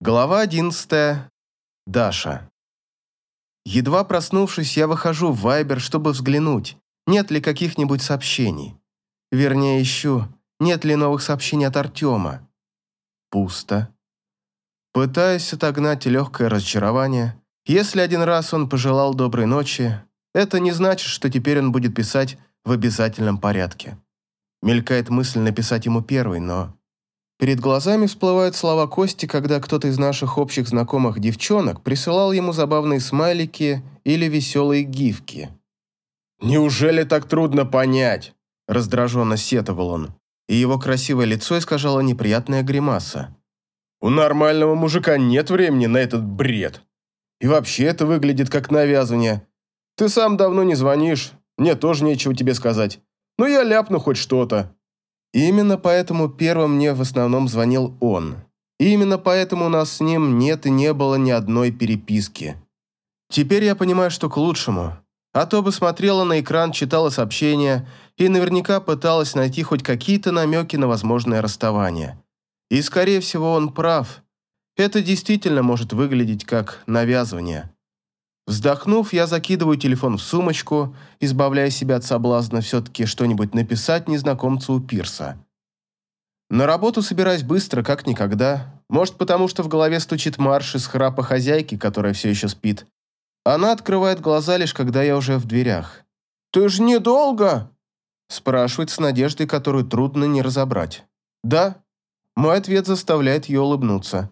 Глава 11. Даша. Едва проснувшись, я выхожу в Вайбер, чтобы взглянуть, нет ли каких-нибудь сообщений. Вернее, ищу, нет ли новых сообщений от Артема. Пусто. Пытаюсь отогнать легкое разочарование. Если один раз он пожелал доброй ночи, это не значит, что теперь он будет писать в обязательном порядке. Мелькает мысль написать ему первый, но Перед глазами всплывают слова Кости, когда кто-то из наших общих знакомых девчонок присылал ему забавные смайлики или веселые гифки. «Неужели так трудно понять?» – раздраженно сетовал он, и его красивое лицо искажало неприятная гримаса. «У нормального мужика нет времени на этот бред. И вообще это выглядит как навязывание. Ты сам давно не звонишь, мне тоже нечего тебе сказать. Но я ляпну хоть что-то. И именно поэтому первым мне в основном звонил он. И именно поэтому у нас с ним нет и не было ни одной переписки. Теперь я понимаю, что к лучшему. А то бы смотрела на экран, читала сообщения и наверняка пыталась найти хоть какие-то намеки на возможное расставание. И, скорее всего, он прав. Это действительно может выглядеть как навязывание. Вздохнув, я закидываю телефон в сумочку, избавляя себя от соблазна все-таки что-нибудь написать незнакомцу у пирса. На работу собираюсь быстро, как никогда. Может, потому что в голове стучит марш из храпа хозяйки, которая все еще спит. Она открывает глаза лишь когда я уже в дверях. «Ты ж недолго?» Спрашивает с надеждой, которую трудно не разобрать. «Да». Мой ответ заставляет ее улыбнуться.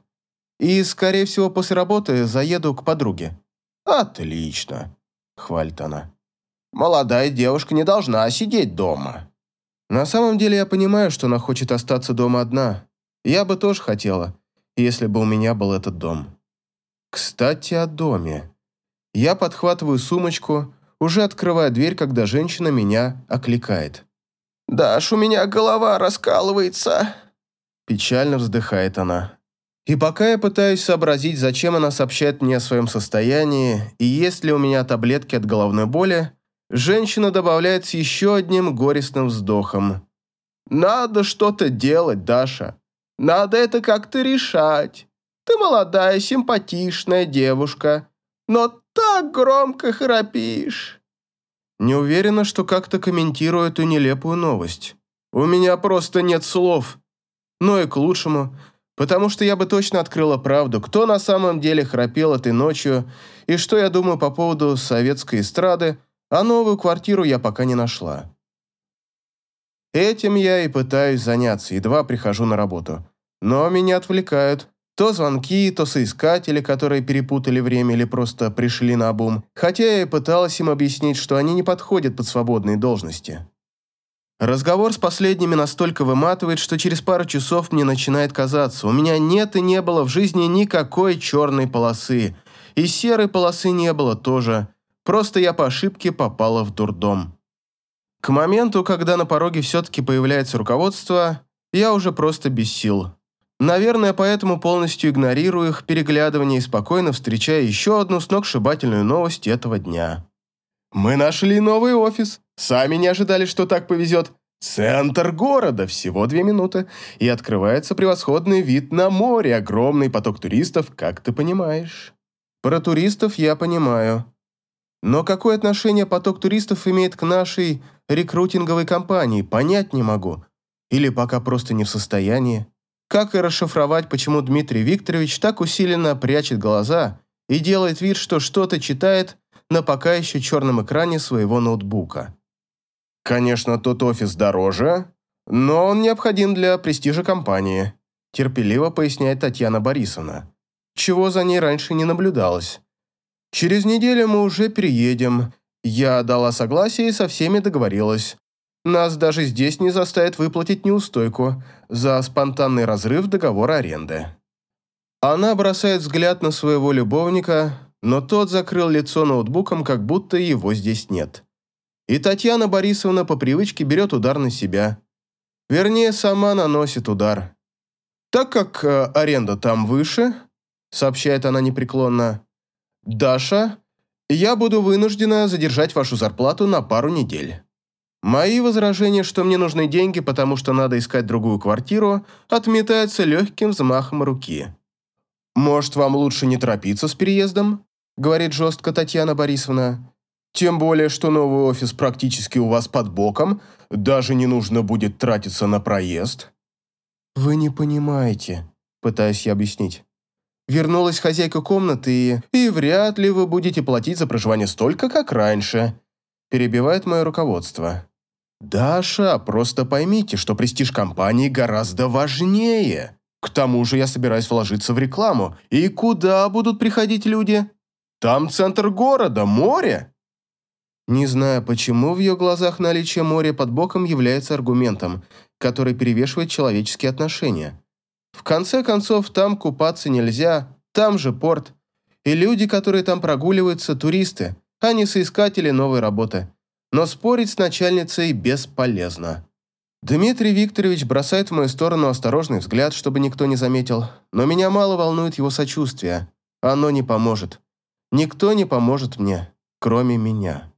И, скорее всего, после работы заеду к подруге. «Отлично», — хвалит она. «Молодая девушка не должна сидеть дома». На самом деле я понимаю, что она хочет остаться дома одна. Я бы тоже хотела, если бы у меня был этот дом. Кстати, о доме. Я подхватываю сумочку, уже открывая дверь, когда женщина меня окликает. «Даш, у меня голова раскалывается!» Печально вздыхает она. И пока я пытаюсь сообразить, зачем она сообщает мне о своем состоянии и есть ли у меня таблетки от головной боли, женщина добавляет с еще одним горестным вздохом. «Надо что-то делать, Даша. Надо это как-то решать. Ты молодая, симпатичная девушка, но так громко храпишь». Не уверена, что как-то комментирую эту нелепую новость. У меня просто нет слов. Но и к лучшему – Потому что я бы точно открыла правду, кто на самом деле храпел этой ночью и что я думаю по поводу советской эстрады, а новую квартиру я пока не нашла. Этим я и пытаюсь заняться, едва прихожу на работу. Но меня отвлекают. То звонки, то соискатели, которые перепутали время или просто пришли на обум. Хотя я и пыталась им объяснить, что они не подходят под свободные должности. Разговор с последними настолько выматывает, что через пару часов мне начинает казаться, у меня нет и не было в жизни никакой черной полосы. И серой полосы не было тоже. Просто я по ошибке попала в дурдом. К моменту, когда на пороге все-таки появляется руководство, я уже просто без сил. Наверное, поэтому полностью игнорирую их переглядывание и спокойно встречаю еще одну сногсшибательную новость этого дня. «Мы нашли новый офис!» Сами не ожидали, что так повезет. Центр города, всего две минуты, и открывается превосходный вид на море, огромный поток туристов, как ты понимаешь. Про туристов я понимаю. Но какое отношение поток туристов имеет к нашей рекрутинговой компании, понять не могу. Или пока просто не в состоянии. Как и расшифровать, почему Дмитрий Викторович так усиленно прячет глаза и делает вид, что что-то читает на пока еще черном экране своего ноутбука. Конечно, тот офис дороже, но он необходим для престижа компании, терпеливо поясняет Татьяна Борисовна, чего за ней раньше не наблюдалось. Через неделю мы уже переедем. Я дала согласие и со всеми договорилась. Нас даже здесь не заставят выплатить неустойку за спонтанный разрыв договора аренды. Она бросает взгляд на своего любовника, но тот закрыл лицо ноутбуком, как будто его здесь нет. И Татьяна Борисовна по привычке берет удар на себя. Вернее, сама наносит удар. «Так как э, аренда там выше», — сообщает она непреклонно, «Даша, я буду вынуждена задержать вашу зарплату на пару недель». Мои возражения, что мне нужны деньги, потому что надо искать другую квартиру, отметаются легким взмахом руки. «Может, вам лучше не торопиться с переездом?» — говорит жестко Татьяна Борисовна. «Тем более, что новый офис практически у вас под боком, даже не нужно будет тратиться на проезд». «Вы не понимаете», — пытаюсь я объяснить. Вернулась хозяйка комнаты, и, и вряд ли вы будете платить за проживание столько, как раньше», – перебивает мое руководство. «Даша, просто поймите, что престиж компании гораздо важнее. К тому же я собираюсь вложиться в рекламу. И куда будут приходить люди? Там центр города, море». Не знаю, почему в ее глазах наличие моря под боком является аргументом, который перевешивает человеческие отношения. В конце концов, там купаться нельзя, там же порт. И люди, которые там прогуливаются, туристы, а не соискатели новой работы но спорить с начальницей бесполезно. Дмитрий Викторович бросает в мою сторону осторожный взгляд, чтобы никто не заметил, но меня мало волнует его сочувствие. Оно не поможет. Никто не поможет мне, кроме меня.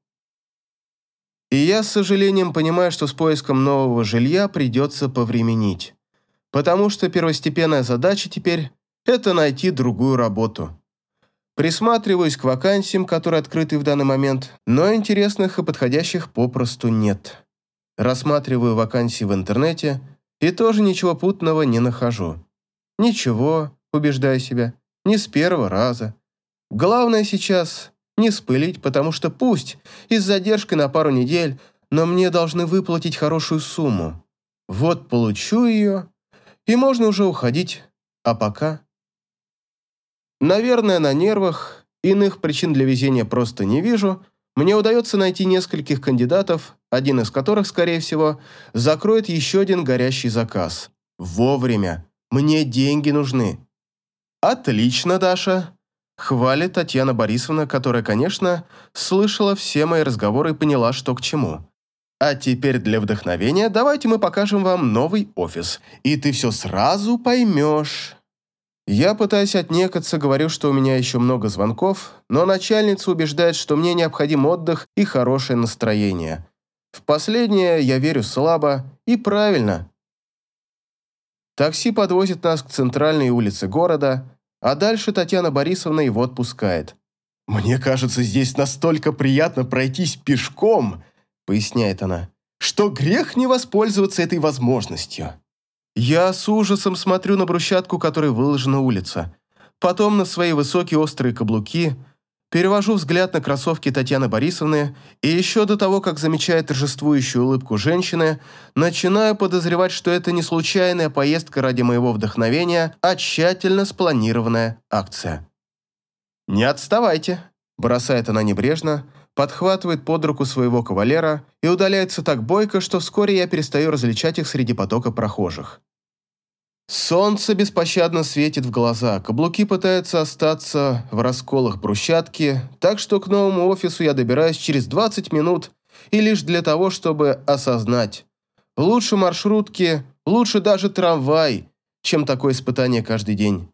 И я с сожалением понимаю, что с поиском нового жилья придется повременить. Потому что первостепенная задача теперь – это найти другую работу. Присматриваюсь к вакансиям, которые открыты в данный момент, но интересных и подходящих попросту нет. Рассматриваю вакансии в интернете и тоже ничего путного не нахожу. Ничего, убеждаю себя, не с первого раза. Главное сейчас не спылить, потому что пусть и с задержкой на пару недель, но мне должны выплатить хорошую сумму. Вот получу ее, и можно уже уходить, а пока... Наверное, на нервах, иных причин для везения просто не вижу, мне удается найти нескольких кандидатов, один из которых, скорее всего, закроет еще один горящий заказ. Вовремя. Мне деньги нужны. Отлично, Даша. Хвалит Татьяна Борисовна, которая, конечно, слышала все мои разговоры и поняла, что к чему. А теперь для вдохновения давайте мы покажем вам новый офис, и ты все сразу поймешь. Я пытаюсь отнекаться, говорю, что у меня еще много звонков, но начальница убеждает, что мне необходим отдых и хорошее настроение. В последнее я верю слабо и правильно. Такси подвозит нас к центральной улице города, а дальше Татьяна Борисовна его отпускает. «Мне кажется, здесь настолько приятно пройтись пешком», — поясняет она, «что грех не воспользоваться этой возможностью». Я с ужасом смотрю на брусчатку, которой выложена улица. Потом на свои высокие острые каблуки, перевожу взгляд на кроссовки Татьяны Борисовны и еще до того, как замечаю торжествующую улыбку женщины, начинаю подозревать, что это не случайная поездка ради моего вдохновения, а тщательно спланированная акция. «Не отставайте», – бросает она небрежно, подхватывает под руку своего кавалера и удаляется так бойко, что вскоре я перестаю различать их среди потока прохожих. Солнце беспощадно светит в глаза, каблуки пытаются остаться в расколах брусчатки, так что к новому офису я добираюсь через 20 минут и лишь для того, чтобы осознать. Лучше маршрутки, лучше даже трамвай, чем такое испытание каждый день.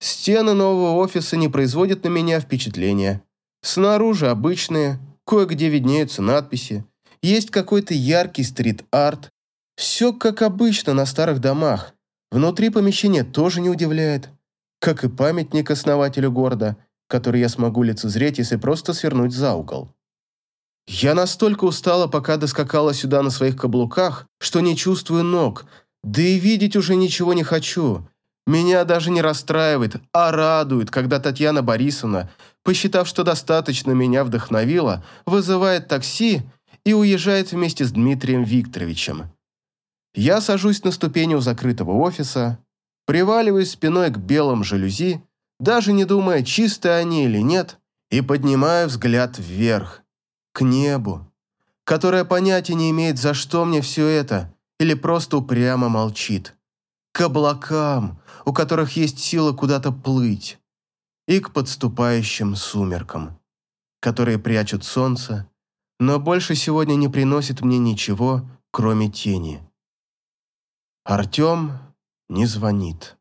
Стены нового офиса не производят на меня впечатления. Снаружи обычные, кое-где виднеются надписи, есть какой-то яркий стрит-арт. Все как обычно на старых домах, Внутри помещения тоже не удивляет, как и памятник основателю города, который я смогу лицезреть, если просто свернуть за угол. Я настолько устала, пока доскакала сюда на своих каблуках, что не чувствую ног, да и видеть уже ничего не хочу. Меня даже не расстраивает, а радует, когда Татьяна Борисовна, посчитав, что достаточно меня вдохновила, вызывает такси и уезжает вместе с Дмитрием Викторовичем. Я сажусь на ступени у закрытого офиса, приваливаюсь спиной к белым жалюзи, даже не думая, чистые они или нет, и поднимаю взгляд вверх, к небу, которое понятия не имеет, за что мне все это, или просто упрямо молчит, к облакам, у которых есть сила куда-то плыть, и к подступающим сумеркам, которые прячут солнце, но больше сегодня не приносит мне ничего, кроме тени. Артем не звонит.